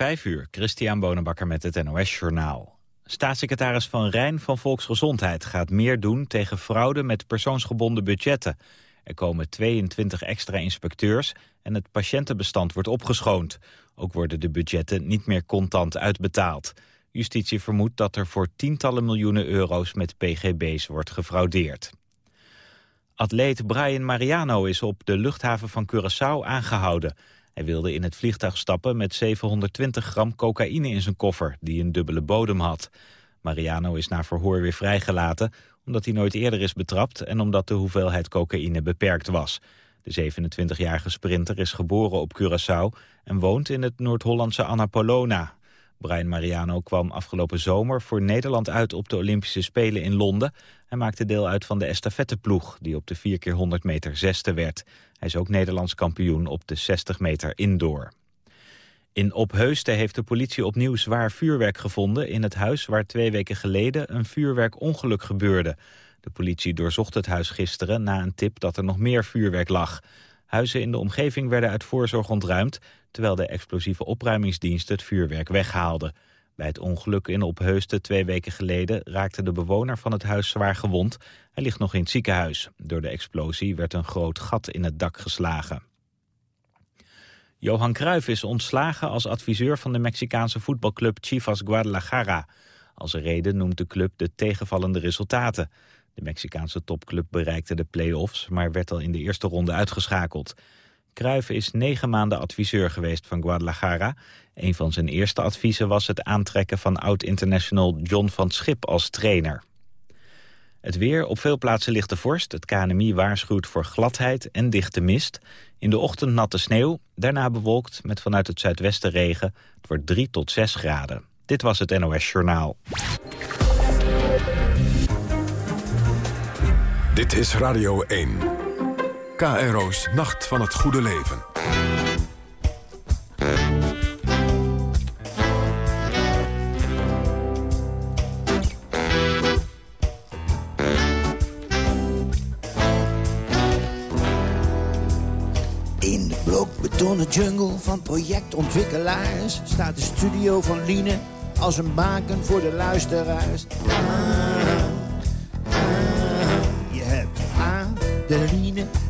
Vijf uur, Christian Bonenbakker met het NOS Journaal. Staatssecretaris Van Rijn van Volksgezondheid gaat meer doen tegen fraude met persoonsgebonden budgetten. Er komen 22 extra inspecteurs en het patiëntenbestand wordt opgeschoond. Ook worden de budgetten niet meer contant uitbetaald. Justitie vermoedt dat er voor tientallen miljoenen euro's met pgb's wordt gefraudeerd. Atleet Brian Mariano is op de luchthaven van Curaçao aangehouden. Hij wilde in het vliegtuig stappen met 720 gram cocaïne in zijn koffer... die een dubbele bodem had. Mariano is na verhoor weer vrijgelaten... omdat hij nooit eerder is betrapt... en omdat de hoeveelheid cocaïne beperkt was. De 27-jarige sprinter is geboren op Curaçao... en woont in het Noord-Hollandse Annapolona. Brian Mariano kwam afgelopen zomer voor Nederland uit op de Olympische Spelen in Londen. Hij maakte deel uit van de estafetteploeg, die op de 4x100 meter zesde werd. Hij is ook Nederlands kampioen op de 60 meter indoor. In Opheusden heeft de politie opnieuw zwaar vuurwerk gevonden... in het huis waar twee weken geleden een vuurwerkongeluk gebeurde. De politie doorzocht het huis gisteren na een tip dat er nog meer vuurwerk lag. Huizen in de omgeving werden uit voorzorg ontruimd... terwijl de explosieve opruimingsdienst het vuurwerk weghaalde. Bij het ongeluk in Opheusden twee weken geleden... raakte de bewoner van het huis zwaar gewond. Hij ligt nog in het ziekenhuis. Door de explosie werd een groot gat in het dak geslagen. Johan Cruijff is ontslagen als adviseur van de Mexicaanse voetbalclub Chivas Guadalajara. Als reden noemt de club de tegenvallende resultaten. De Mexicaanse topclub bereikte de play-offs, maar werd al in de eerste ronde uitgeschakeld. Cruijff is negen maanden adviseur geweest van Guadalajara. Een van zijn eerste adviezen was het aantrekken van oud-international John van Schip als trainer. Het weer, op veel plaatsen ligt de vorst. Het KNMI waarschuwt voor gladheid en dichte mist. In de ochtend natte sneeuw, daarna bewolkt met vanuit het zuidwesten regen. Het wordt 3 tot 6 graden. Dit was het NOS Journaal. Dit is Radio 1. KRO's Nacht van het Goede Leven. In de blokbetonnen jungle van projectontwikkelaars... staat de studio van Liene als een baken voor de luisteraars. Ah, ah, je hebt A, de Liene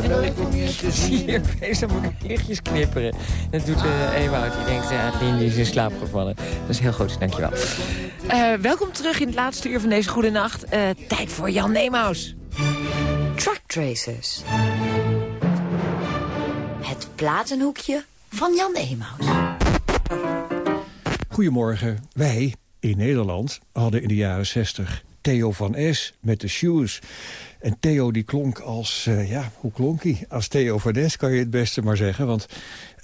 Wat leuk om je te zien. Hier bezig moet ik lichtjes knipperen. Dat doet uh, Ewout. Die denkt, ja, Adeline is in slaap gevallen. Dat is heel goed, dankjewel. Uh, welkom terug in het laatste uur van deze goede nacht. Uh, tijd voor Jan Neemaus. Truck Tracers. Het platenhoekje van Jan Emaus. Goedemorgen. Wij in Nederland hadden in de jaren 60 Theo van S met de Shoes. En Theo die klonk als, uh, ja, hoe klonk hij? Als Theo van S kan je het beste maar zeggen. Want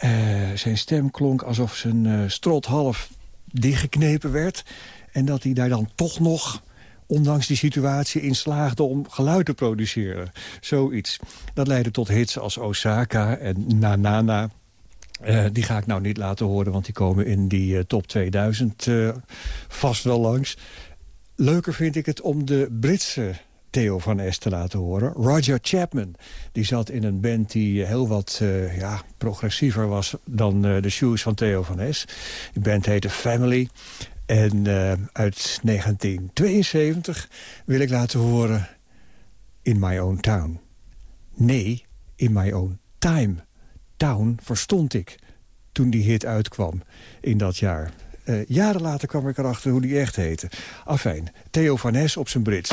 uh, zijn stem klonk alsof zijn uh, strot half dichtgeknepen werd. En dat hij daar dan toch nog ondanks die situatie in slaagde om geluid te produceren. Zoiets. Dat leidde tot hits als Osaka en Nanana. Uh, die ga ik nou niet laten horen, want die komen in die top 2000 uh, vast wel langs. Leuker vind ik het om de Britse Theo van S te laten horen. Roger Chapman, die zat in een band die heel wat ja, progressiever was... dan de Shoes van Theo van S. Die band heette Family. En uit 1972 wil ik laten horen In My Own Town. Nee, In My Own Time. Town verstond ik toen die hit uitkwam in dat jaar. Jaren later kwam ik erachter hoe die echt heette. Afijn, Theo van Nes op zijn Brits.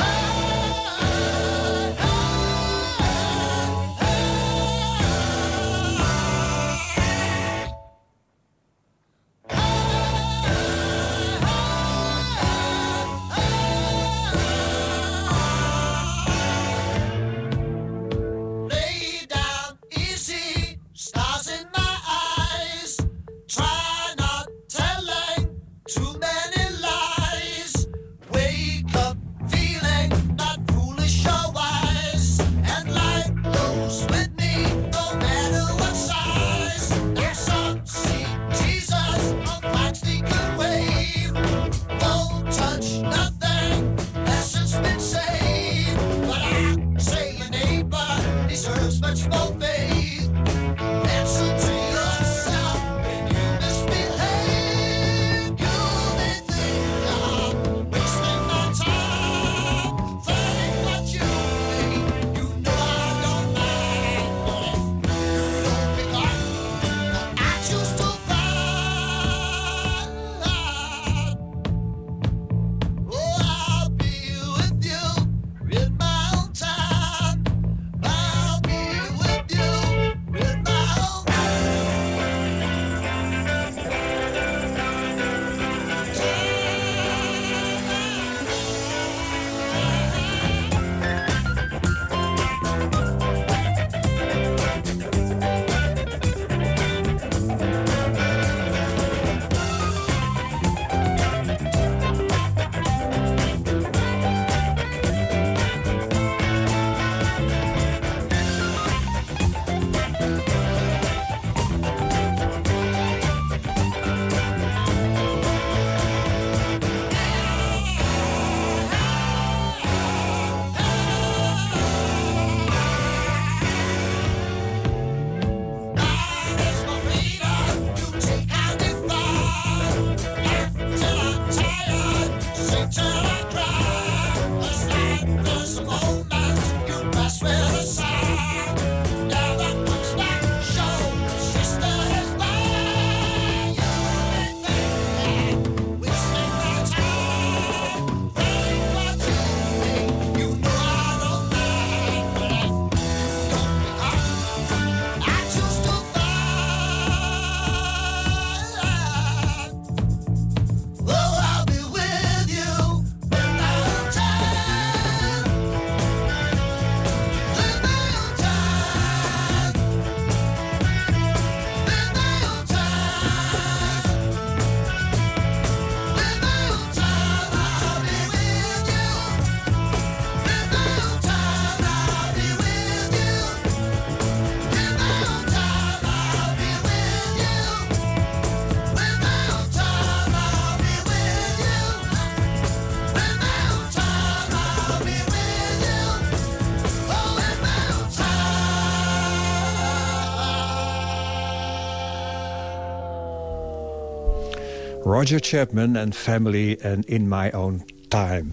Roger Chapman en Family en In My Own Time.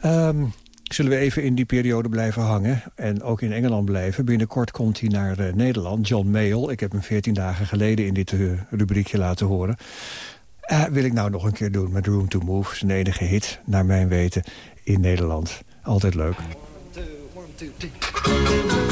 Ehm, zullen we even in die periode blijven hangen en ook in Engeland blijven. Binnenkort komt hij naar uh, Nederland, John Mayall. Ik heb hem 14 dagen geleden in dit uh, rubriekje laten horen. Uh, wil ik nou nog een keer doen met Room to Move. Zijn enige hit, naar mijn weten, in Nederland. Altijd leuk. One, one,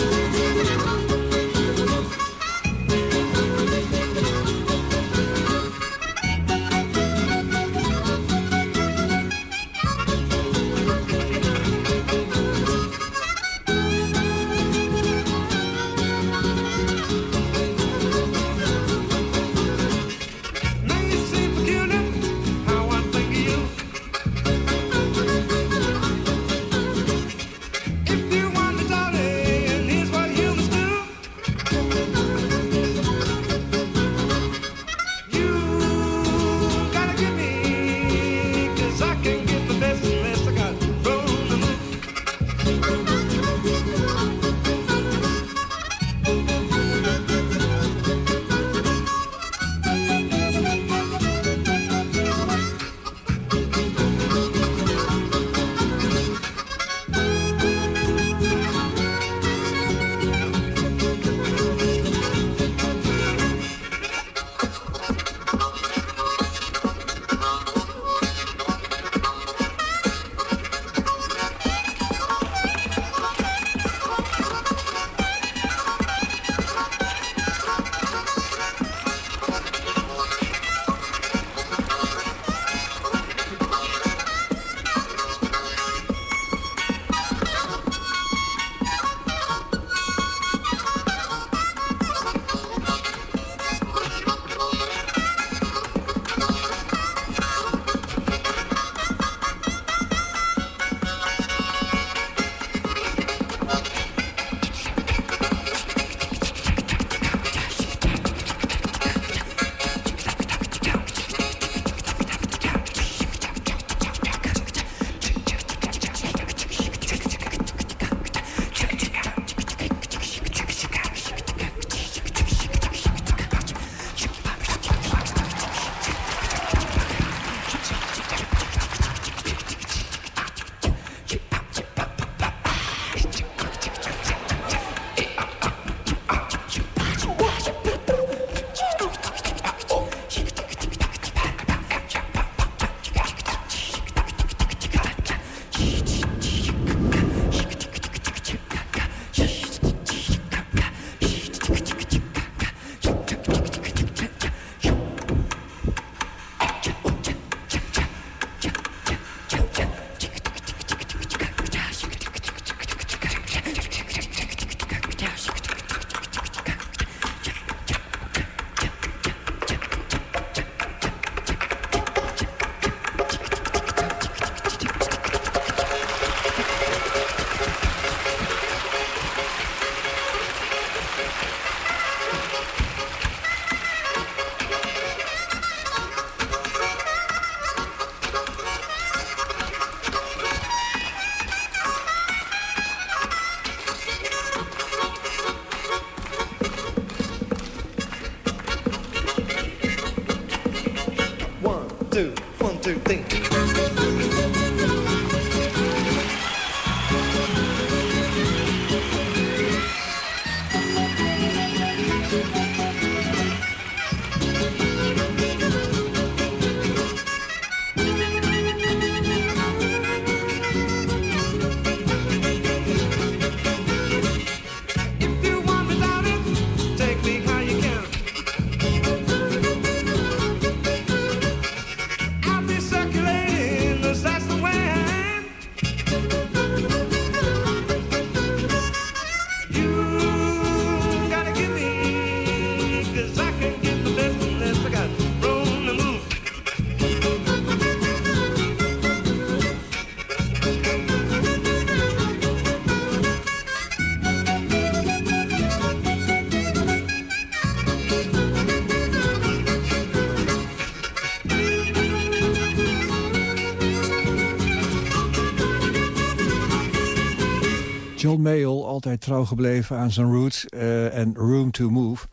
Mayall, altijd trouw gebleven aan zijn roots uh, en Room to Move.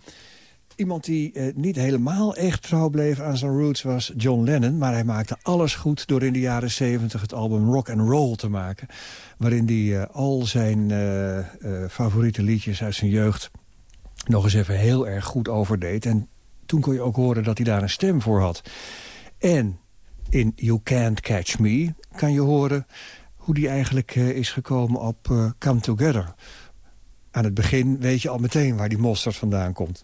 Iemand die eh, niet helemaal echt trouw bleef aan zijn roots was John Lennon. Maar hij maakte alles goed door in de jaren 70 het album Rock and Roll te maken. Waarin hij eh, al zijn eh, eh, favoriete liedjes uit zijn jeugd nog eens even heel erg goed overdeed. En toen kon je ook horen dat hij daar een stem voor had. En in You Can't Catch Me kan je horen hoe die eigenlijk eh, is gekomen op eh, Come Together. Aan het begin weet je al meteen waar die mosterd vandaan komt.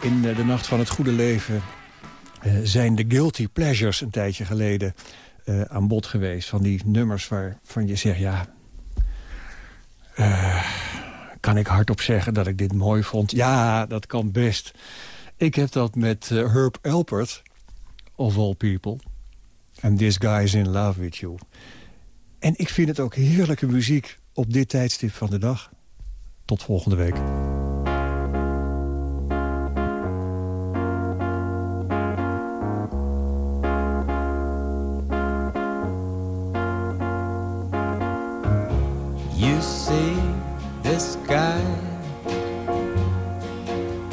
In de Nacht van het Goede Leven zijn de Guilty Pleasures een tijdje geleden aan bod geweest. Van die nummers waarvan je zegt, ja... kan ik hardop zeggen dat ik dit mooi vond? Ja, dat kan best. Ik heb dat met Herb Alpert, of all people. And this guy is in love with you. En ik vind het ook heerlijke muziek op dit tijdstip van de dag. Tot volgende week.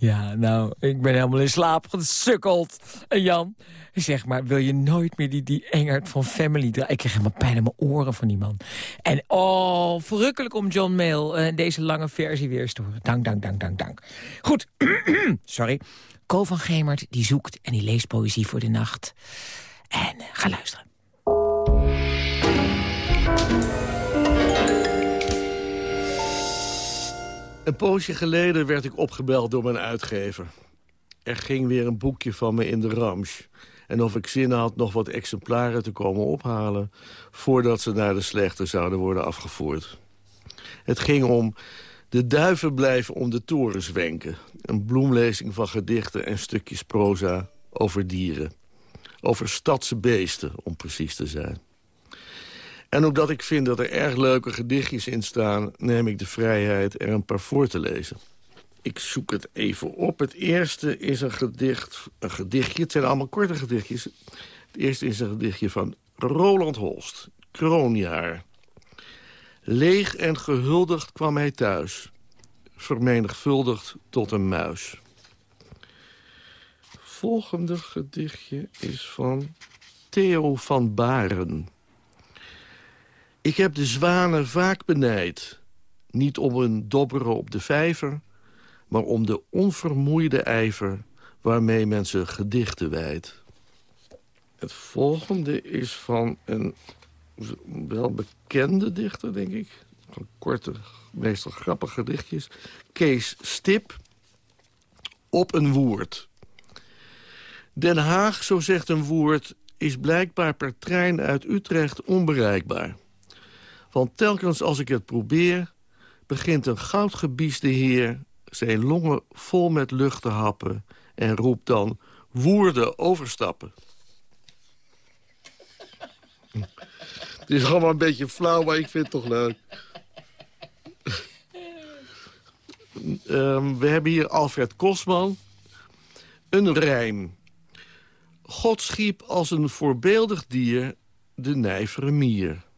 Ja, nou, ik ben helemaal in slaap gesukkeld. En Jan, zeg maar, wil je nooit meer die, die Engert van Family draaien? Ik krijg helemaal pijn in mijn oren van die man. En oh, verrukkelijk om John Mayle eh, deze lange versie weer eens te horen. Dank, dank, dank, dank, dank. Goed, sorry. Ko van Gemert, die zoekt en die leest poëzie voor de nacht. En eh, ga luisteren. Een poosje geleden werd ik opgebeld door mijn uitgever. Er ging weer een boekje van me in de Rams. En of ik zin had nog wat exemplaren te komen ophalen... voordat ze naar de slechte zouden worden afgevoerd. Het ging om De duiven blijven om de torens wenken. Een bloemlezing van gedichten en stukjes proza over dieren. Over stadse beesten, om precies te zijn. En omdat ik vind dat er erg leuke gedichtjes in staan... neem ik de vrijheid er een paar voor te lezen. Ik zoek het even op. Het eerste is een gedicht, een gedichtje. Het zijn allemaal korte gedichtjes. Het eerste is een gedichtje van Roland Holst. Kroonjaar. Leeg en gehuldigd kwam hij thuis. Vermenigvuldigd tot een muis. Volgende gedichtje is van Theo van Baren. Ik heb de zwanen vaak benijd. Niet om een dobberen op de vijver... maar om de onvermoeide ijver... waarmee men ze gedichten wijdt. Het volgende is van een wel bekende dichter, denk ik. Van korte, meestal grappige gedichtjes. Kees Stip. Op een woord. Den Haag, zo zegt een woord, is blijkbaar per trein uit Utrecht onbereikbaar. Want telkens als ik het probeer, begint een goudgebiesde heer... zijn longen vol met lucht te happen en roept dan woorden overstappen. Het is allemaal een beetje flauw, maar ik vind het toch leuk. um, we hebben hier Alfred Kosman. Een rijm. God schiep als een voorbeeldig dier de nijvere mier.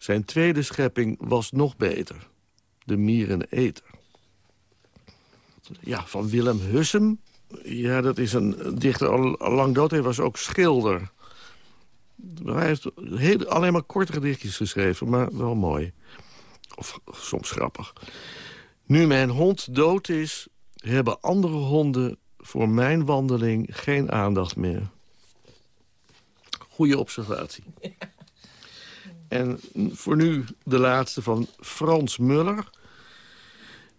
Zijn tweede schepping was nog beter. De miereneter. Ja, van Willem Hussem. Ja, dat is een dichter al lang dood. Hij was ook schilder. Hij heeft heel, alleen maar korte gedichtjes geschreven, maar wel mooi. Of soms grappig. Nu mijn hond dood is, hebben andere honden voor mijn wandeling geen aandacht meer. Goeie observatie. En voor nu de laatste van Frans Muller.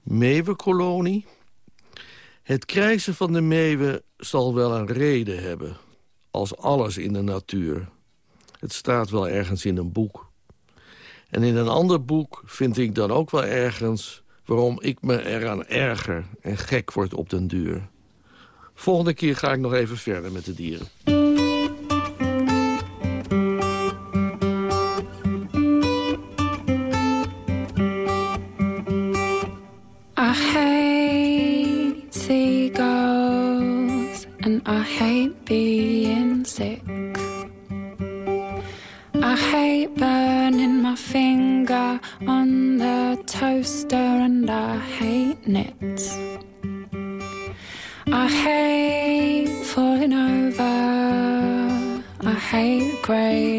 Meeuwenkolonie. Het krijzen van de meeuwen zal wel een reden hebben. Als alles in de natuur. Het staat wel ergens in een boek. En in een ander boek vind ik dan ook wel ergens... waarom ik me eraan erger en gek word op den duur. Volgende keer ga ik nog even verder met de dieren. I hate being sick. I hate burning my finger on the toaster and I hate knits. I hate falling over. I hate grey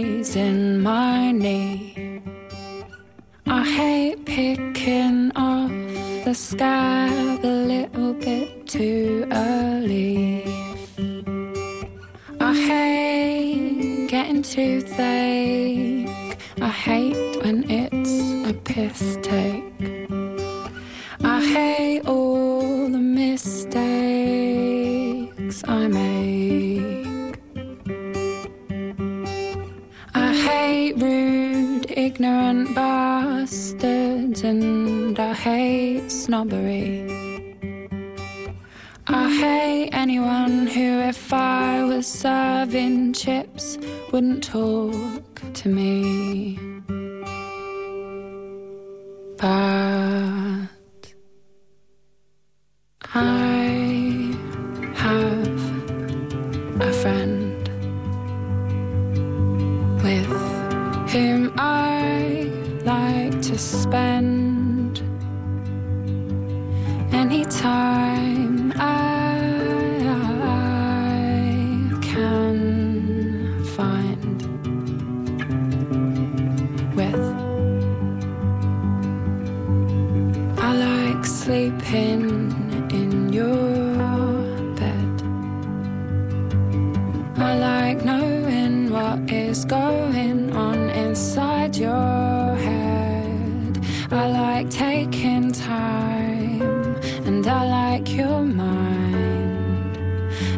and I like your mind,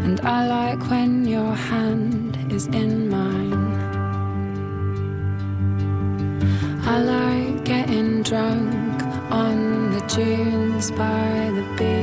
and I like when your hand is in mine. I like getting drunk on the dunes by the beach.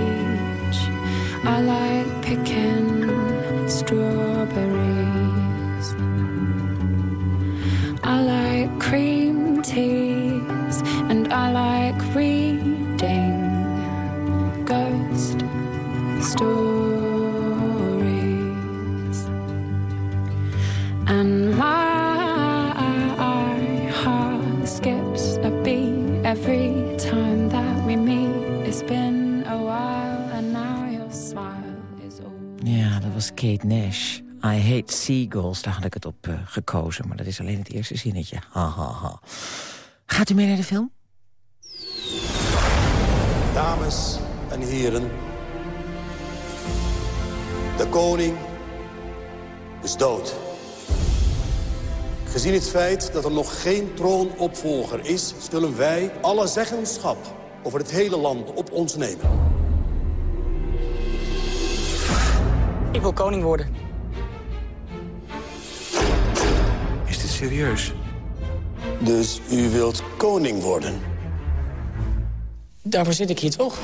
Kate Nash. I Hate Seagulls, daar had ik het op eh, gekozen. Maar dat is alleen het eerste zinnetje. Ha, ha, ha. Gaat u mee naar de film? Dames en heren. De koning is dood. Gezien het feit dat er nog geen troonopvolger is... zullen wij alle zeggenschap over het hele land op ons nemen. Ik wil koning worden. Is dit serieus? Dus u wilt koning worden? Daarvoor zit ik hier toch?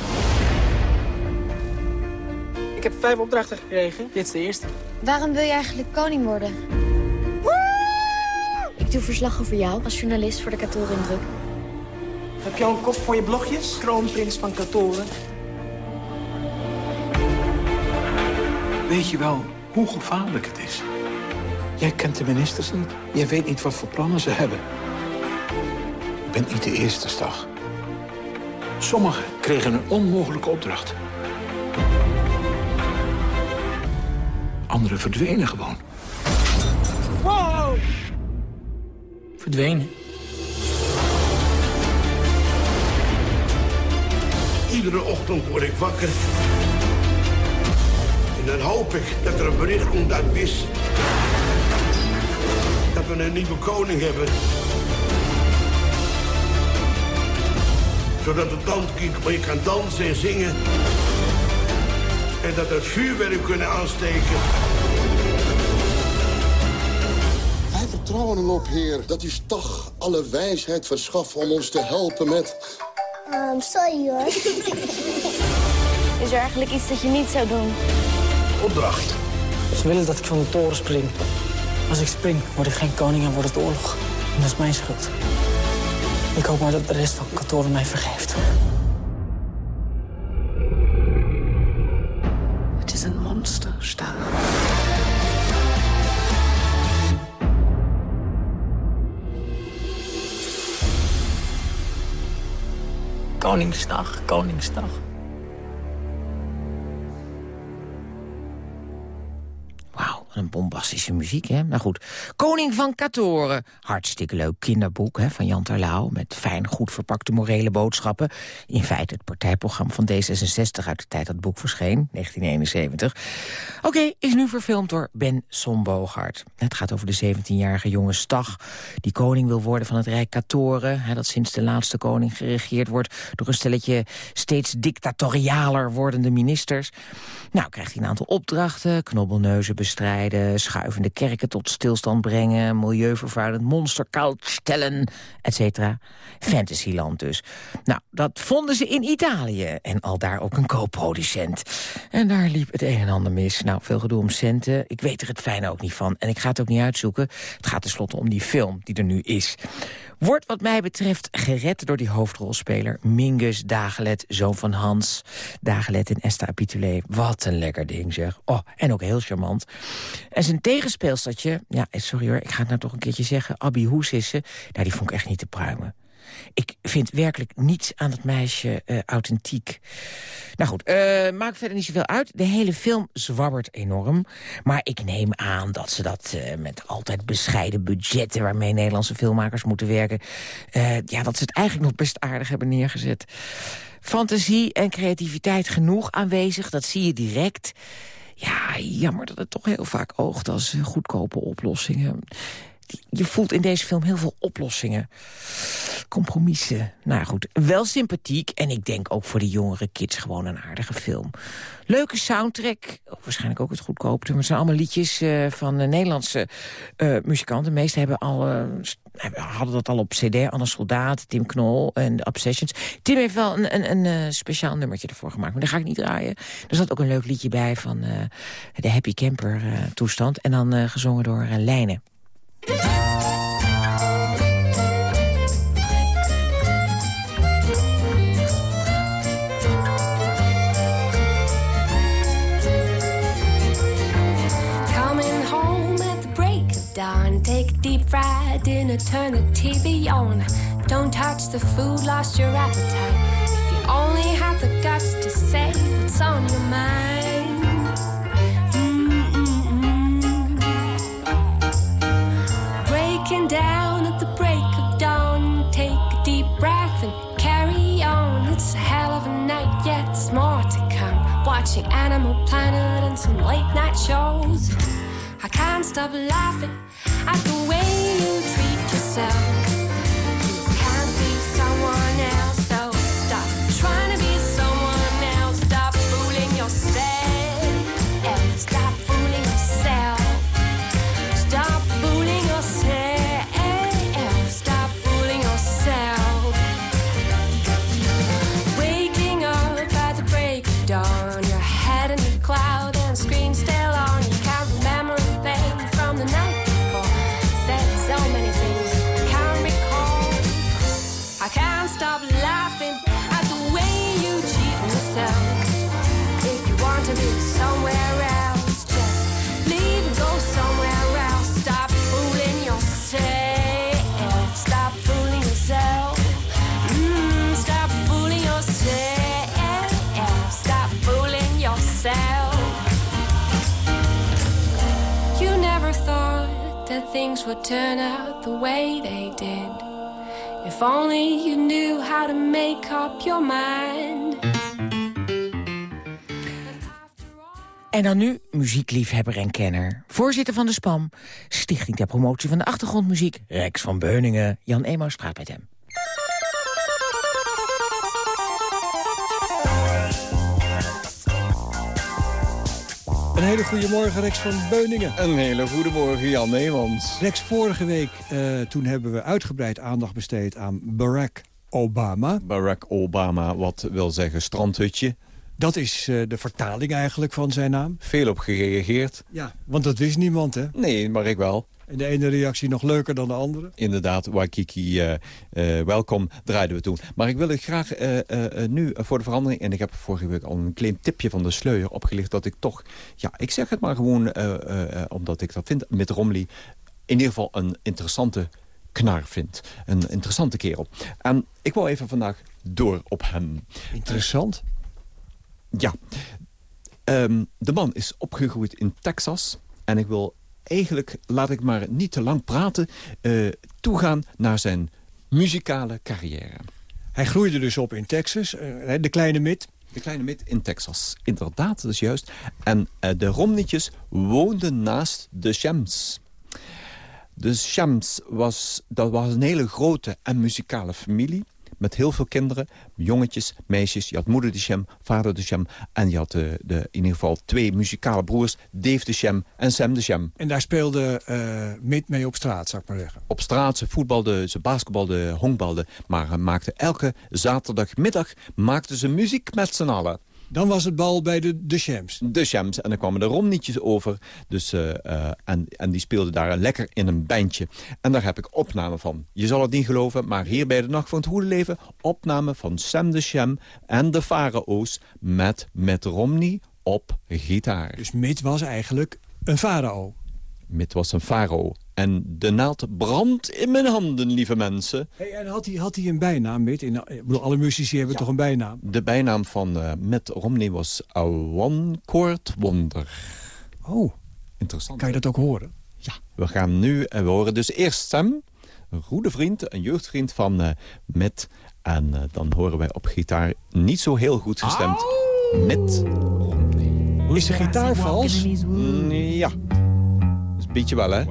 Ik heb vijf opdrachten gekregen. Dit is de eerste. Waarom wil je eigenlijk koning worden? Ik doe verslag over jou als journalist voor de Katoren-indruk. Heb je al een kop voor je blogjes? Kroonprins van Katoren. Weet je wel hoe gevaarlijk het is? Jij kent de ministers niet. Jij weet niet wat voor plannen ze hebben. Je bent niet de eerste stag. Sommigen kregen een onmogelijke opdracht. Anderen verdwenen gewoon. Wow! Verdwenen. Iedere ochtend word ik wakker. En dan hoop ik dat er een bericht komt uit WIS. Dat we een nieuwe koning hebben. Zodat het land weer kan dansen en zingen. En dat we het vuurwerk kunnen aansteken. Wij vertrouwen erop, Heer, dat u toch alle wijsheid verschaft om ons te helpen met... Ehm, sorry hoor. Is er eigenlijk iets dat je niet zou doen? Opdracht. Ze willen dat ik van de toren spring. Als ik spring, word ik geen koning en wordt het oorlog. En dat is mijn schuld. Ik hoop maar dat de rest van Katoren mij vergeeft. Het is een monsterstaal. Koningsdag, Koningsdag. Bombastische muziek, hè? Nou goed, Koning van Katoren. Hartstikke leuk kinderboek hè, van Jan Terlouw... met fijn, goed verpakte morele boodschappen. In feite het partijprogramma van D66 uit de tijd dat het boek verscheen, 1971. Oké, is nu verfilmd door Ben Somboogaard. Het gaat over de 17-jarige jonge Stag... die koning wil worden van het Rijk Katoren... Hè, dat sinds de laatste koning geregeerd wordt... door een stelletje steeds dictatorialer wordende ministers. Nou, krijgt hij een aantal opdrachten, knobbelneuzen bestrijden... schuivende kerken tot stilstand brengen... milieuvervuilend monster koud stellen, et cetera. Fantasyland dus. Nou, dat vonden ze in Italië. En al daar ook een co-producent. En daar liep het een en ander mis. Nou, veel gedoe om centen. Ik weet er het fijn ook niet van. En ik ga het ook niet uitzoeken. Het gaat tenslotte om die film die er nu is. Wordt wat mij betreft gered door die hoofdrolspeler Mingus Dagelet, zoon van Hans. Dagelet en Esther Apitulé. Wat een lekker ding zeg. Oh, en ook heel charmant. En zijn tegenspeelstertje, ja, sorry hoor, ik ga het nou toch een keertje zeggen. Abby Hoesissen, nou, die vond ik echt niet te pruimen. Ik vind werkelijk niets aan dat meisje uh, authentiek. Nou goed, uh, maakt verder niet zoveel uit. De hele film zwabbert enorm. Maar ik neem aan dat ze dat uh, met altijd bescheiden budgetten... waarmee Nederlandse filmmakers moeten werken... ja, dat ze het eigenlijk nog best aardig hebben neergezet. Fantasie en creativiteit genoeg aanwezig, dat zie je direct... Ja, jammer dat het toch heel vaak oogt als goedkope oplossingen je voelt in deze film heel veel oplossingen. compromissen. Nou goed, wel sympathiek. En ik denk ook voor de jongere kids gewoon een aardige film. Leuke soundtrack. Waarschijnlijk ook het goedkoopte. Maar het zijn allemaal liedjes uh, van Nederlandse uh, muzikanten. De meeste hebben al, hadden dat al op cd. Anne Soldaat, Tim Knol en de Obsessions. Tim heeft wel een, een, een speciaal nummertje ervoor gemaakt. Maar daar ga ik niet draaien. Er zat ook een leuk liedje bij van de Happy Camper toestand. En dan gezongen door Lijnen. Dinner, turn the TV on. Don't touch the food, lost your appetite. If you only had the guts to say what's on your mind. Down at the break of dawn. Take a deep breath and carry on. It's a hell of a night, yet there's more to come. Watching Animal Planet and some late night shows. I can't stop laughing at the way you treat yourself. Things would turn out the way they did. If only you knew how to make up your mind. En dan nu muziekliefhebber en kenner. Voorzitter van de SPAM, Stichting ter Promotie van de Achtergrondmuziek... Rex van Beuningen. Jan Emaus praat met hem. Een hele goede morgen, Rex van Beuningen. Een hele goede morgen, Jan Neemans. Rex, vorige week uh, toen hebben we uitgebreid aandacht besteed aan Barack Obama. Barack Obama, wat wil zeggen strandhutje. Dat is uh, de vertaling eigenlijk van zijn naam. Veel op gereageerd. Ja, want dat wist niemand, hè? Nee, maar ik wel. En de ene reactie nog leuker dan de andere? Inderdaad, Waikiki, uh, uh, welkom, draaiden we toen. Maar ik wil het graag uh, nu voor de verandering... en ik heb vorige week al een klein tipje van de sleuer opgelicht... dat ik toch, ja, ik zeg het maar gewoon omdat ik dat vind... met Romley in ieder geval een interessante knar vind. Een interessante kerel. En ik wou even vandaag door op hem. Interessant? ja. Um, de man is opgegroeid in Texas... en ik wil eigenlijk, laat ik maar niet te lang praten... Uh, toegaan naar zijn muzikale carrière. Hij groeide dus op in Texas, uh, de kleine mid. De kleine mid in Texas, inderdaad, dat is juist. En uh, de Romnetjes woonden naast de Shams. De Shams was, dat was een hele grote en muzikale familie met heel veel kinderen, jongetjes, meisjes. Je had moeder de Shem, vader de Shem. En je had de, de, in ieder geval twee muzikale broers, Dave de Shem en Sam de Shem. En daar speelde uh, Mid mee op straat, zou ik maar zeggen. Op straat, ze voetbalden, ze basketbalden, honkbalden. Maar uh, maakten elke zaterdagmiddag maakten ze muziek met z'n allen. Dan was het bal bij de, de Shams. De Shams. En dan kwamen de Romnietjes over. Dus, uh, uh, en, en die speelden daar lekker in een bandje. En daar heb ik opname van. Je zal het niet geloven, maar hier bij de Nacht van het Goede Leven... opname van Sam de Sham en de Farao's met, met Romney op gitaar. Dus Mit was eigenlijk een farao. Mit was een farao. En de naald brandt in mijn handen, lieve mensen. Hey, en had hij, had hij een bijnaam, Mit? In, ik bedoel, alle muzici hebben ja. toch een bijnaam? De bijnaam van uh, Mitt Romney was A One Chord Wonder. Oh, interessant. Kan je dat ook horen? Ja, we gaan nu, en we horen dus eerst Sam, een goede vriend, een jeugdvriend van uh, Mitt. En uh, dan horen wij op gitaar niet zo heel goed gestemd Mitt Romney. Is de gitaar vals? Mm, ja. Beetje wel, hè?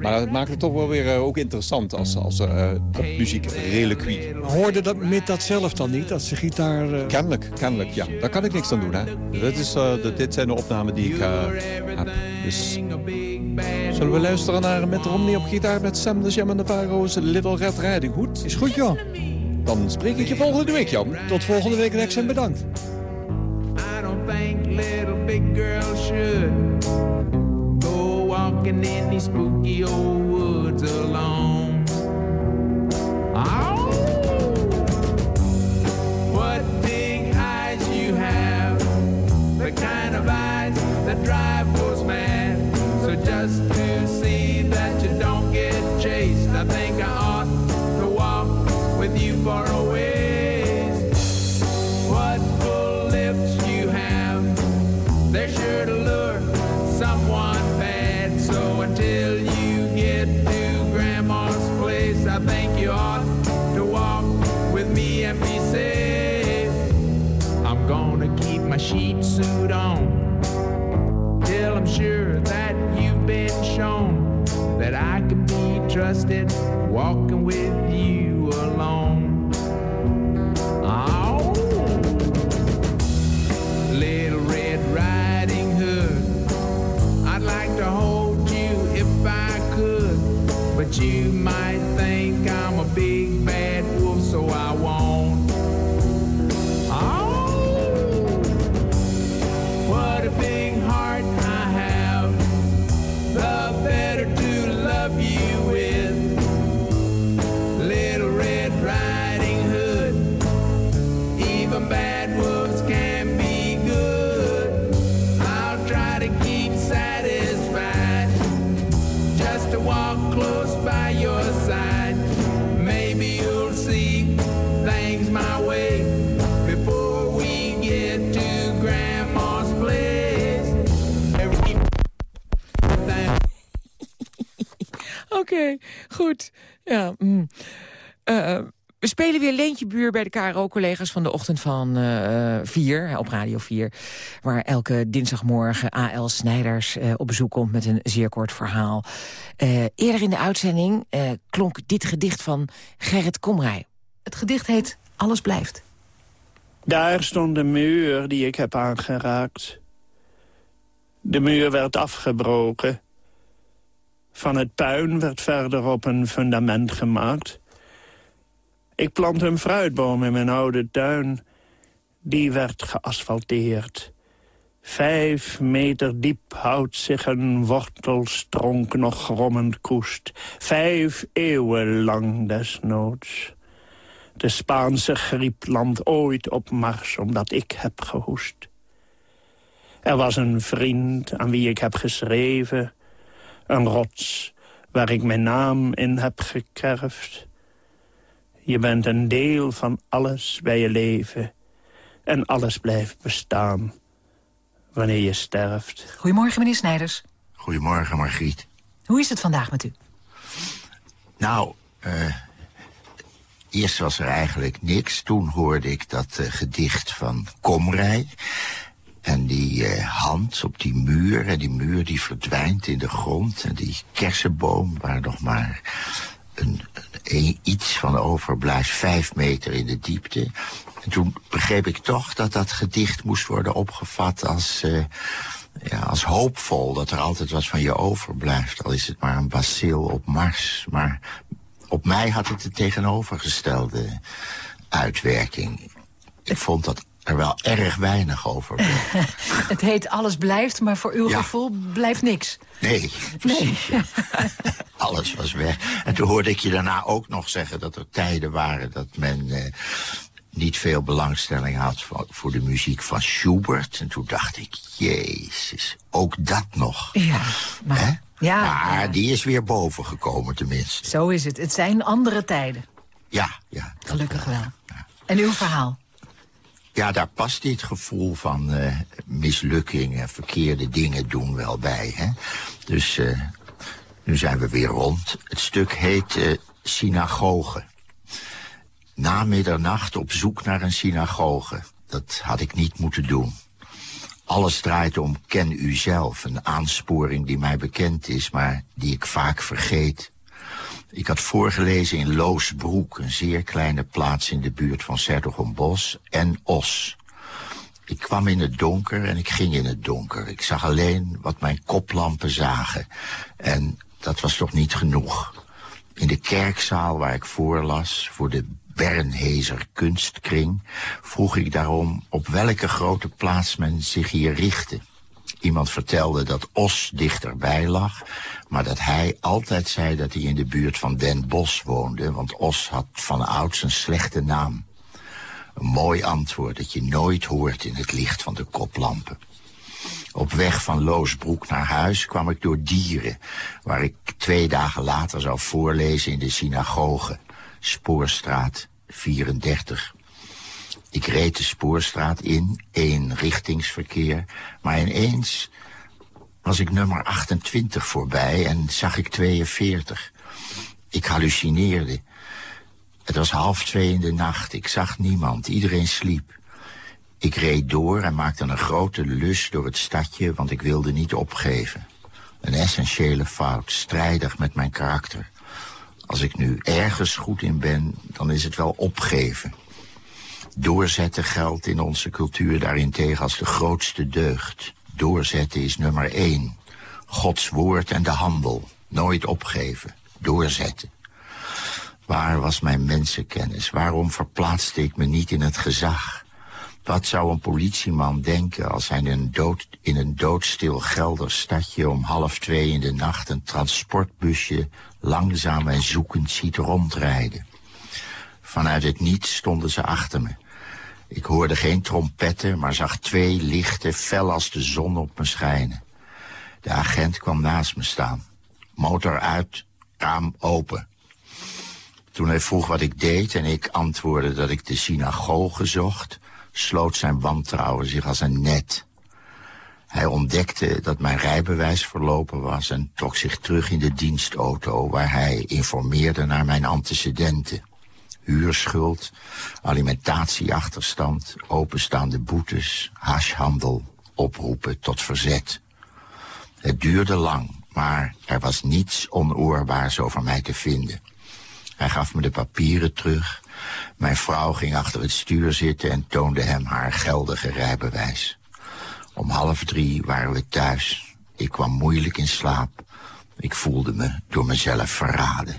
Maar het maakt het toch wel weer eh, ook interessant als, als uh, popmuziek reliquie. Hoorde dat met dat zelf dan niet, dat ze gitaar... Uh... Kennelijk, kennelijk, ja. Daar kan ik niks aan doen, hè. Dit, is, uh, dit zijn de opnamen die ik heb. Dus... Zullen we luisteren naar met Romney op gitaar met Sam de Jam en de Paro's Little Red Riding Hood? Is goed, Jan. Dan spreek ik je volgende week, Jan. Tot volgende week, Rex, en bedankt. I don't think little big girl should go walking in these spooky old woods alone. Oh, what big eyes you have, the kind of eyes that drive those mad. So just to see that you don't get chased, I think I ought to walk with you for a sheet suit on till I'm sure that you've been shown that I can be trusted walking with you alone. Oh, little Red Riding Hood, I'd like to hold you if I could, but you Buur bij de KRO-collega's van de ochtend van eh 4 op Radio 4. Waar elke dinsdagmorgen A.L. Snijders eh, op bezoek komt met een zeer kort verhaal. Eh, eerder in de uitzending eh, klonk dit gedicht van Gerrit Komrij. Het gedicht heet Alles blijft. Daar stond de muur die ik heb aangeraakt. De muur werd afgebroken. Van het puin werd verderop een fundament gemaakt. Ik plant een fruitboom in mijn oude tuin. Die werd geasfalteerd. Vijf meter diep houdt zich een wortelstronk nog grommend koest. Vijf eeuwen lang desnoods. De Spaanse griep landt ooit op Mars omdat ik heb gehoest. Er was een vriend aan wie ik heb geschreven. Een rots waar ik mijn naam in heb gekerfd. Je bent een deel van alles bij je leven. En alles blijft bestaan wanneer je sterft. Goedemorgen, meneer Snijders. Goedemorgen, Margriet. Hoe is het vandaag met u? Nou, eh, eerst was er eigenlijk niks. Toen hoorde ik dat eh, gedicht van Komrij. En die eh, hand op die muur, en die muur die verdwijnt in de grond. En die kersenboom, waar nog maar een, iets van overblijft, vijf meter in de diepte. En toen begreep ik toch dat dat gedicht moest worden opgevat als, eh, ja, als hoopvol. Dat er altijd wat van je overblijft, al is het maar een bacil op Mars. Maar op mij had het de tegenovergestelde uitwerking. Ik vond dat er wel erg weinig over. Het heet Alles blijft, maar voor uw Ja. gevoel blijft niks. Nee, precies. ja. Alles was weg. En toen hoorde ik je daarna ook nog zeggen dat er tijden waren dat men eh, niet veel belangstelling had voor, de muziek van Schubert. En toen dacht ik, jezus, ook dat nog. Ja, Hè? ja, maar die is weer boven gekomen tenminste. zo is het. Het zijn andere tijden. Ja, ja. Gelukkig wel. En uw verhaal? Ja, daar past dit gevoel van eh, mislukking en verkeerde dingen doen wel bij. Hè? Dus eh, nu zijn we weer rond. Het stuk heet eh, Synagoge. Na middernacht op zoek naar een synagoge. Dat had ik niet moeten doen. Alles draait om ken u zelf, een aansporing die mij bekend is, maar die ik vaak vergeet. Ik had voorgelezen in Loosbroek, een zeer kleine plaats in de buurt van Sertogenbos, en Os. Ik kwam in het donker en ik ging in het donker. Ik zag alleen wat mijn koplampen zagen. En dat was toch niet genoeg. In de kerkzaal waar ik voorlas, voor de Bernhezer kunstkring, vroeg ik daarom op welke grote plaats men zich hier richtte. Iemand vertelde dat Os dichterbij lag, maar dat hij altijd zei dat hij in de buurt van Den Bosch woonde, want Os had van ouds een slechte naam. Een mooi antwoord dat je nooit hoort in het licht van de koplampen. Op weg van Loosbroek naar huis kwam ik door Dieren... waar ik twee dagen later zou voorlezen in de synagoge. Spoorstraat 34. Ik reed de spoorstraat in, één richtingsverkeer... maar ineens was ik nummer 28 voorbij en zag ik 42. Ik hallucineerde. Het was half twee in de nacht. Ik zag niemand. Iedereen sliep. Ik reed door en maakte een grote lus door het stadje, want ik wilde niet opgeven. Een essentiële fout, strijdig met mijn karakter. Als ik nu ergens goed in ben, dan is het wel opgeven. Doorzetten geldt in onze cultuur daarentegen als de grootste deugd. Doorzetten is nummer één. Gods woord en de handel. Nooit opgeven. Doorzetten. Waar was mijn mensenkennis? Waarom verplaatste ik me niet in het gezag? Wat zou een politieman denken als hij in een, dood, in een doodstil Gelder stadje om half twee in de nacht een transportbusje langzaam en zoekend ziet rondrijden? Vanuit het niets stonden ze achter me. Ik hoorde geen trompetten, maar zag twee lichten fel als de zon op me schijnen. De agent kwam naast me staan. Motor uit, raam open. Toen hij vroeg wat ik deed en ik antwoordde dat ik de synagoge zocht sloot zijn wantrouwen zich als een net. Hij ontdekte dat mijn rijbewijs verlopen was en trok zich terug in de dienstauto... waar hij informeerde naar mijn antecedenten. Huurschuld, alimentatieachterstand, openstaande boetes, hashhandel, oproepen tot verzet. Het duurde lang, maar er was niets onoorbaars over mij te vinden. Hij gaf me de papieren terug mijn vrouw ging achter het stuur zitten en toonde hem haar geldige rijbewijs. Om half drie waren we thuis. Ik kwam moeilijk in slaap. Ik voelde me door mezelf verraden.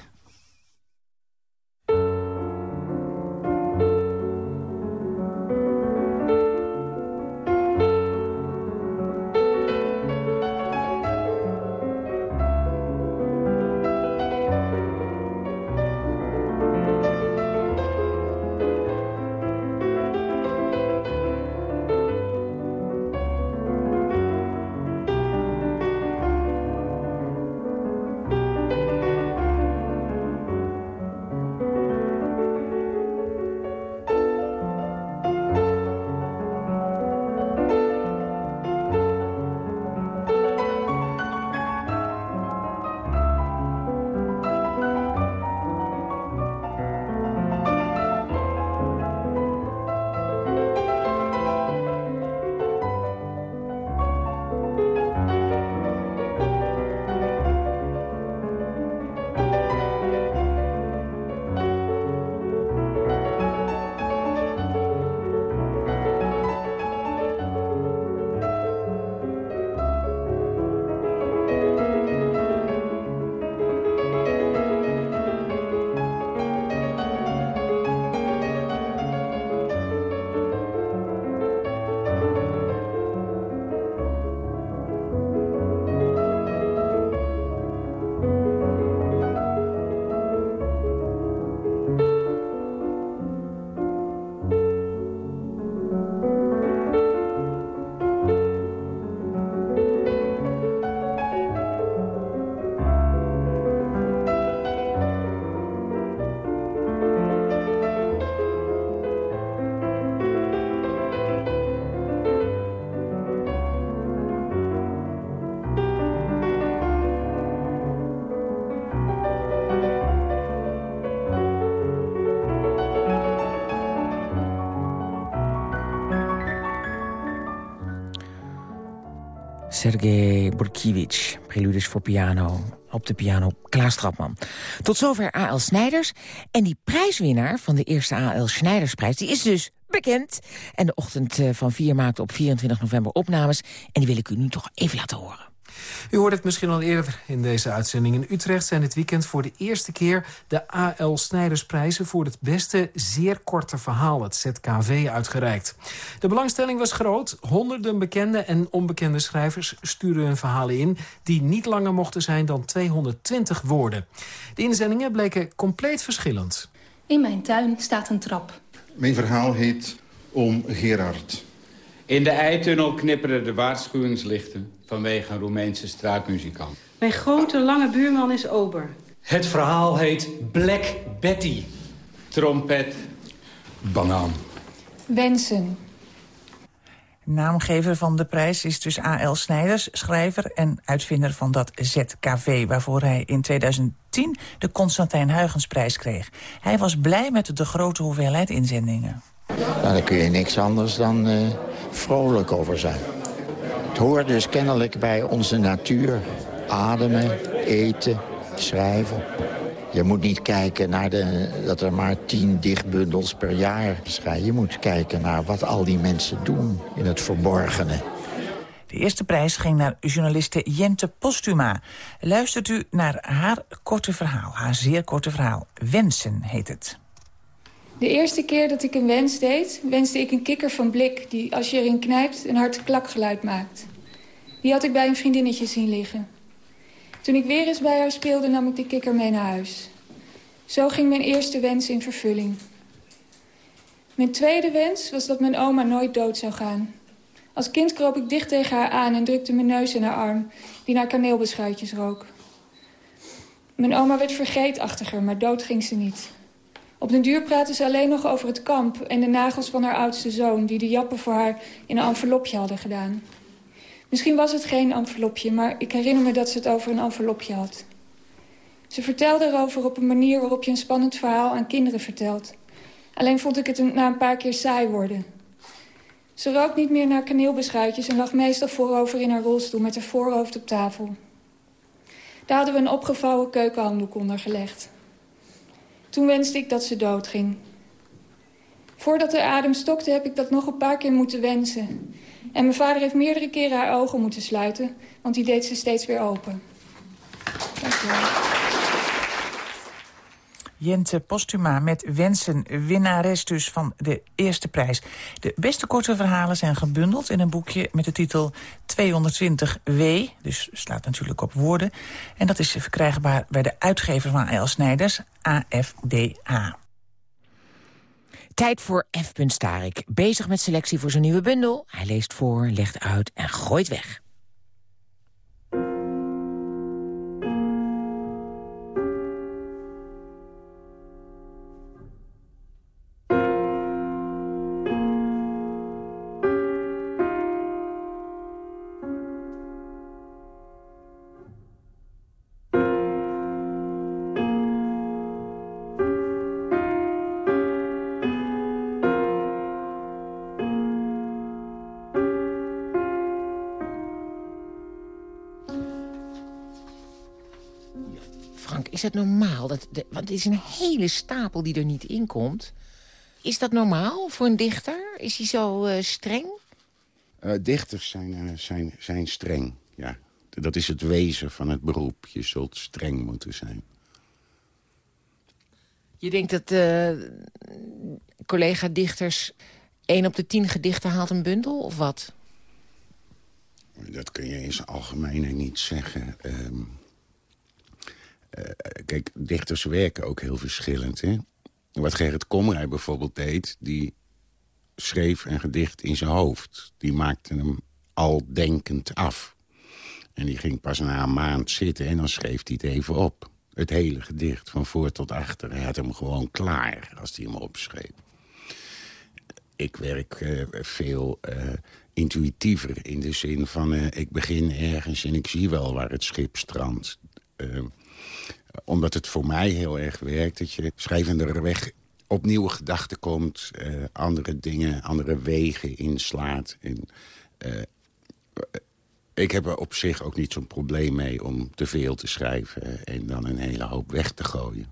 Sergei Burkiewicz, preludes voor piano. Op de piano Klaas Trapman. Tot zover A.L. Snijders. En die prijswinnaar van de eerste A.L. Snijdersprijs... die is dus bekend. En de ochtend eh, van 4 maakte op 24 november opnames. En die wil ik u nu toch even laten horen. U hoorde het misschien al eerder in deze uitzending. In Utrecht zijn dit weekend voor de eerste keer de A.L. Snijdersprijzen... voor het beste zeer korte verhaal, het ZKV, uitgereikt. De belangstelling was groot. Honderden bekende en onbekende schrijvers stuurden hun verhalen in... die niet langer mochten zijn dan 220 woorden. De inzendingen bleken compleet verschillend. In mijn tuin staat een trap. Mijn verhaal heet Oom Gerard. In de eitunnel knipperen de waarschuwingslichten vanwege een Roemeense straatmuzikant. Mijn grote lange buurman is Ober. Het verhaal heet Black Betty. Trompet. Banaan. Wensen. Naamgever van de prijs is dus A.L. Snijders, schrijver en uitvinder van dat ZKV... waarvoor hij in 2010 de Constantijn Huygensprijs kreeg. Hij was blij met de grote hoeveelheid inzendingen. Nou, daar kun je niks anders dan uh, vrolijk over zijn. Het hoort dus kennelijk bij onze natuur. Ademen, eten, schrijven. Je moet niet kijken naar de, dat er maar tien dichtbundels per jaar schrijven. Je moet kijken naar wat al die mensen doen in het verborgene. De eerste prijs ging naar journaliste Jente Postuma. Luistert u naar haar korte verhaal, haar zeer korte verhaal. Wensen heet het. De eerste keer dat ik een wens deed, wenste ik een kikker van blik... die als je erin knijpt een hard klakgeluid maakt. Die had ik bij een vriendinnetje zien liggen. Toen ik weer eens bij haar speelde, nam ik de kikker mee naar huis. Zo ging mijn eerste wens in vervulling. Mijn tweede wens was dat mijn oma nooit dood zou gaan. Als kind kroop ik dicht tegen haar aan en drukte mijn neus in haar arm... die naar kaneelbeschuitjes rook. Mijn oma werd vergeetachtiger, maar dood ging ze niet. Op den duur praatte ze alleen nog over het kamp... en de nagels van haar oudste zoon... die de jappen voor haar in een envelopje hadden gedaan. Misschien was het geen envelopje, maar ik herinner me dat ze het over een envelopje had. Ze vertelde erover op een manier waarop je een spannend verhaal aan kinderen vertelt. Alleen vond ik het na een paar keer saai worden. Ze rook niet meer naar kaneelbeschuitjes en lag meestal voorover in haar rolstoel met haar voorhoofd op tafel. Daar hadden we een opgevouwen keukenhanddoek onder gelegd. Toen wenste ik dat ze doodging. Voordat haar adem stokte heb ik dat nog een paar keer moeten wensen. En mijn vader heeft meerdere keren haar ogen moeten sluiten, want die deed ze steeds weer open. Dankjewel. Jente Postuma met wensen, winnares dus van de eerste prijs. De beste korte verhalen zijn gebundeld in een boekje met de titel 220W. Dus slaat natuurlijk op woorden. En dat is verkrijgbaar bij de uitgever van A.L. Snijders, AFDH. Tijd voor F. Starik. Bezig met selectie voor zijn nieuwe bundel. Hij leest voor, legt uit en gooit weg. Is het normaal? Dat de, want het is een hele stapel die er niet in komt. Is dat normaal voor een dichter? Is hij zo uh, streng? Uh, dichters zijn, uh, zijn, zijn streng, ja. Dat is het wezen van het beroep. Je zult streng moeten zijn. Je denkt dat collega-dichters... één op de tien gedichten haalt een bundel, of wat? Dat kun je in zijn algemene niet zeggen. Uh, kijk, dichters werken ook heel verschillend. Hè? Wat Gerrit Komrij bijvoorbeeld deed... die schreef een gedicht in zijn hoofd. Die maakte hem al denkend af. En die ging pas na een maand zitten en dan schreef hij het even op. Het hele gedicht, van voor tot achter. Hij had hem gewoon klaar als hij hem opschreef. Ik werk uh, veel uh, intuïtiever in de zin van... Ik begin ergens en ik zie wel waar het schip strandt. Omdat het voor mij heel erg werkt dat je schrijvenderweg op nieuwe gedachten komt... andere dingen, andere wegen inslaat... En, ik heb er op zich ook niet zo'n probleem mee om te veel te schrijven... en dan een hele hoop weg te gooien.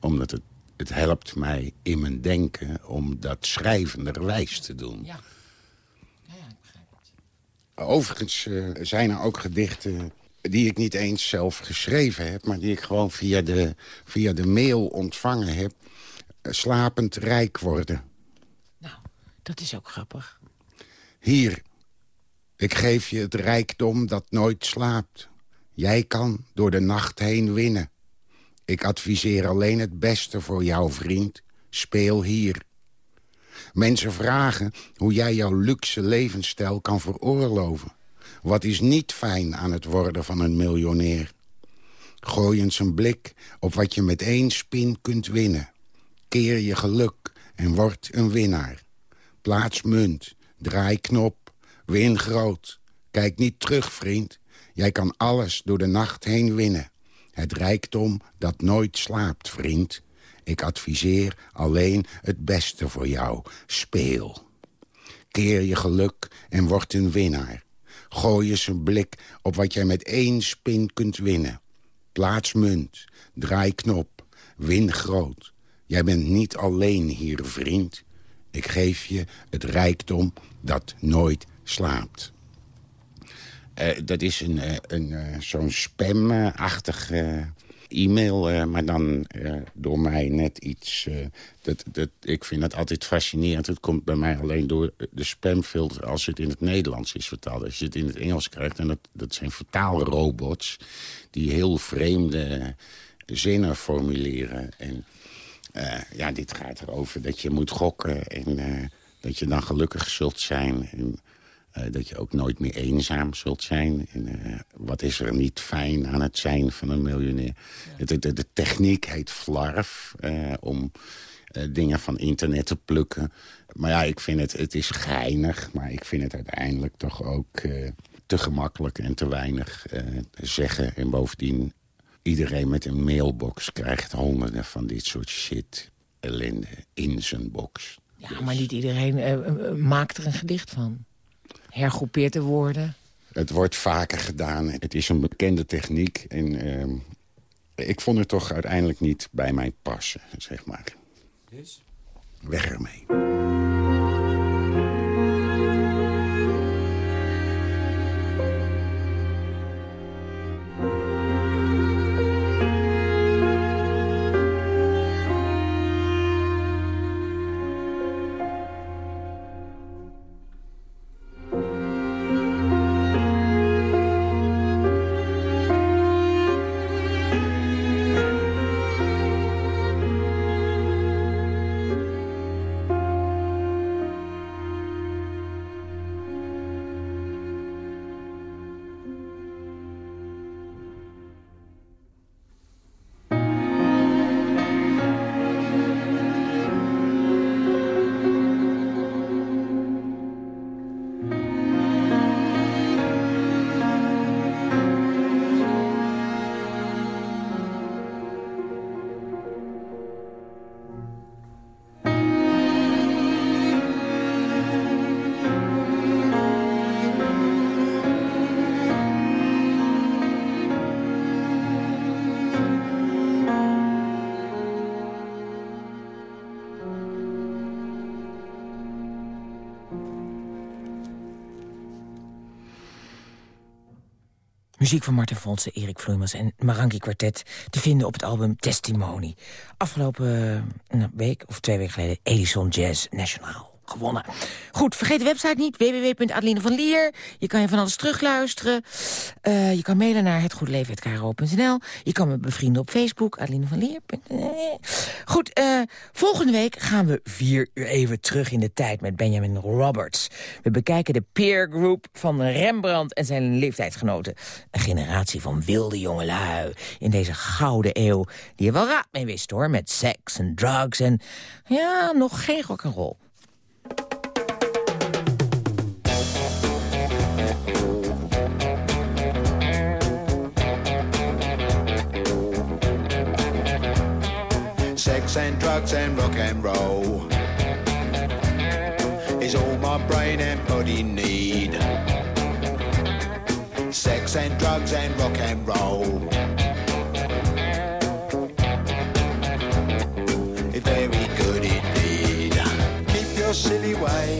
Omdat het, het helpt mij in mijn denken om dat schrijvenderwijs te doen. Ja. Overigens eh, zijn er ook gedichten die ik niet eens zelf geschreven heb... maar die ik gewoon via de, via de mail ontvangen heb. Eh, slapend rijk worden. Dat is ook grappig. Hier, ik geef je het rijkdom dat nooit slaapt. Jij kan door de nacht heen winnen. Ik adviseer alleen het beste voor jouw vriend. Speel hier. Mensen vragen hoe jij jouw luxe levensstijl kan veroorloven. Wat is niet fijn aan het worden van een miljonair? Gooi eens een blik op wat je met één spin kunt winnen. Keer je geluk en word een winnaar. Plaats munt, draai knop, win groot. Kijk niet terug, vriend. Jij kan alles door de nacht heen winnen. Het rijkdom dat nooit slaapt, vriend. Ik adviseer alleen het beste voor jou. Speel. Keer je geluk en word een winnaar. Gooi eens een blik op wat jij met één spin kunt winnen. Plaats munt, draai knop, win groot. Jij bent niet alleen hier, vriend. Ik geef je het rijkdom dat nooit slaapt. Eh, dat is een, eh, een, eh, zo'n spamachtig e-mail, maar dan door mij net iets... dat, dat, ik vind dat altijd fascinerend. Het komt bij mij alleen door de spamfilter als het in het Nederlands is vertaald. Als je het in het Engels krijgt, en dat, dat zijn vertaalrobots... die heel vreemde zinnen formuleren. En ja, dit gaat erover dat je moet gokken en dat je dan gelukkig zult zijn... En, dat je ook nooit meer eenzaam zult zijn. En, uh, wat is er niet fijn aan het zijn van een miljonair? Ja. De, de, de, techniek heet flarf, uh, om dingen van internet te plukken. Maar ja, ik vind het, het is geinig, maar ik vind het uiteindelijk toch ook te gemakkelijk en te weinig zeggen. En bovendien, iedereen met een mailbox krijgt honderden van dit soort shit, ellende in zijn box. Ja, dus. maar niet iedereen maakt er een gedicht van hergroepeerd te worden? Het wordt vaker gedaan. Het is een bekende techniek. En uh, ik vond het toch uiteindelijk niet bij mij passen, zeg maar. Dus? Weg ermee. Muziek van Martin Fonsen, Erik Vloeimans en Maranki Quartet... te vinden op het album Testimony. Afgelopen uh, week, of twee weken geleden, Edison Jazz Nationaal gewonnen. Goed, vergeet de website niet, www.adeline van Lier. Je kan je van alles terugluisteren. Uh, je kan mailen naar hetgoedeleven.kro.nl. Je kan me bevrienden op Facebook, Adeline van Lier. Goed, uh, volgende week gaan we vier uur even terug in de tijd met Benjamin Roberts. We bekijken de peer group van Rembrandt en zijn leeftijdsgenoten. Een generatie van wilde jongelui in deze gouden eeuw... die er wel raad mee wist, hoor, met seks en drugs en... ja, nog geen rock'n'roll. Sex and drugs and rock and roll is all my brain and body need. sex and drugs and rock and roll. Very good indeed. Keep your silly ways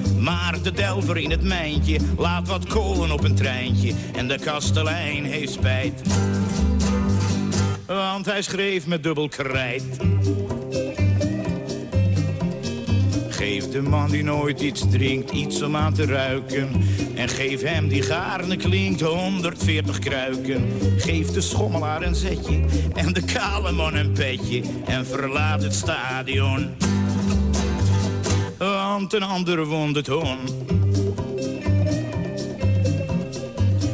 Maar de delver in het mijntje laat wat kolen op een treintje. En de kastelein heeft spijt. Want hij schreef met dubbel krijt. Geef de man die nooit iets drinkt iets om aan te ruiken. En geef hem die gaarne klinkt 140 kruiken. Geef de schommelaar een zetje en de kale man een petje. En verlaat het stadion. Want een ander wond het hon.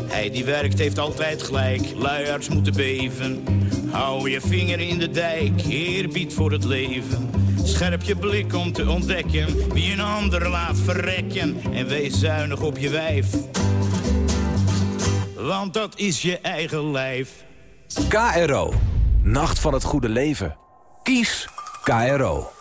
Hij die werkt heeft altijd gelijk, luiaards moeten beven. Hou je vinger in de dijk, eerbied voor het leven. Scherp je blik om te ontdekken wie een ander laat verrekken. En wees zuinig op je wijf. Want dat is je eigen lijf. KRO. Nacht van het goede leven. Kies KRO.